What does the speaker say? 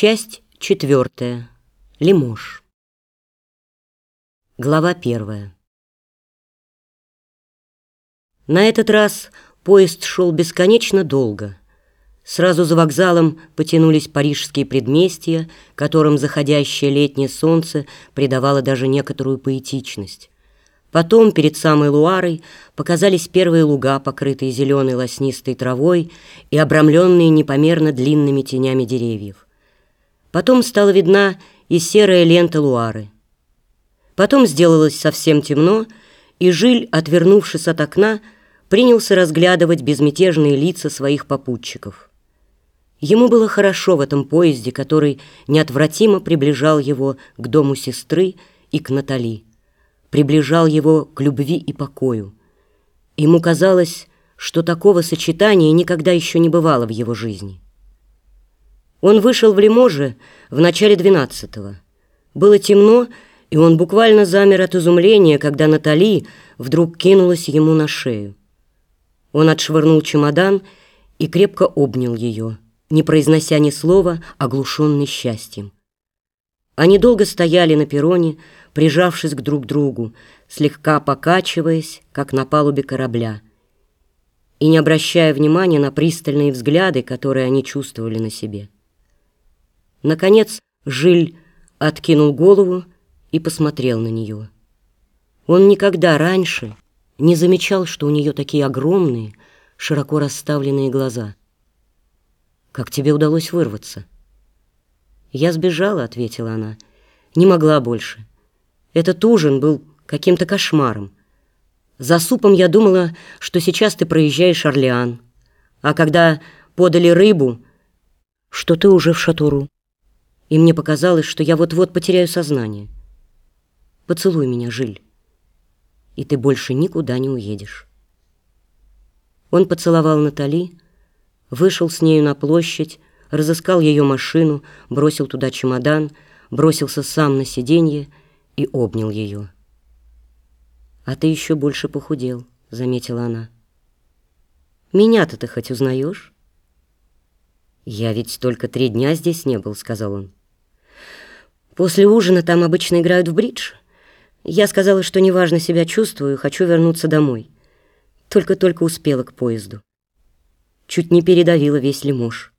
Часть четвертая. Лимож. Глава первая. На этот раз поезд шел бесконечно долго. Сразу за вокзалом потянулись парижские предместья, которым заходящее летнее солнце придавало даже некоторую поэтичность. Потом, перед самой Луарой, показались первые луга, покрытые зеленой лоснистой травой и обрамленные непомерно длинными тенями деревьев. Потом стала видна и серая лента Луары. Потом сделалось совсем темно, и Жиль, отвернувшись от окна, принялся разглядывать безмятежные лица своих попутчиков. Ему было хорошо в этом поезде, который неотвратимо приближал его к дому сестры и к Натали, приближал его к любви и покою. Ему казалось, что такого сочетания никогда еще не бывало в его жизни. Он вышел в Лиможе в начале двенадцатого. Было темно, и он буквально замер от изумления, когда Натали вдруг кинулась ему на шею. Он отшвырнул чемодан и крепко обнял ее, не произнося ни слова, оглушенный счастьем. Они долго стояли на перроне, прижавшись к друг другу, слегка покачиваясь, как на палубе корабля, и не обращая внимания на пристальные взгляды, которые они чувствовали на себе. Наконец Жиль откинул голову и посмотрел на нее. Он никогда раньше не замечал, что у нее такие огромные, широко расставленные глаза. «Как тебе удалось вырваться?» «Я сбежала», — ответила она. «Не могла больше. Этот ужин был каким-то кошмаром. За супом я думала, что сейчас ты проезжаешь Орлеан, а когда подали рыбу, что ты уже в Шатуру и мне показалось, что я вот-вот потеряю сознание. Поцелуй меня, Жиль, и ты больше никуда не уедешь. Он поцеловал Натали, вышел с нею на площадь, разыскал ее машину, бросил туда чемодан, бросился сам на сиденье и обнял ее. «А ты еще больше похудел», — заметила она. «Меня-то ты хоть узнаешь?» «Я ведь только три дня здесь не был», — сказал он. После ужина там обычно играют в бридж. Я сказала, что неважно себя чувствую, хочу вернуться домой. Только-только успела к поезду. Чуть не передавила весь лимож.